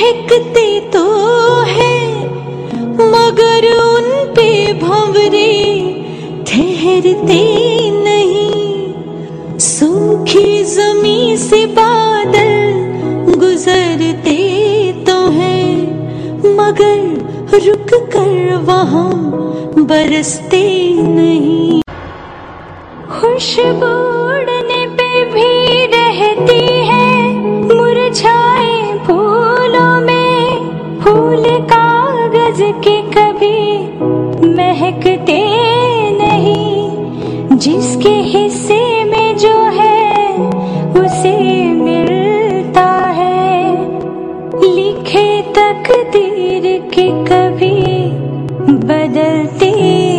महकते तो है, मगर उन पे भंवरे ठहरते नहीं। सूखी जमी से बादल गुजरते तो हैं, मगर रुक कर वहाँ बरसते नहीं। खुशबू के कभी महकते नहीं। जिसके हिस्से में जो है, उसे मिलता है। लिखे तकदीर के कभी बदलते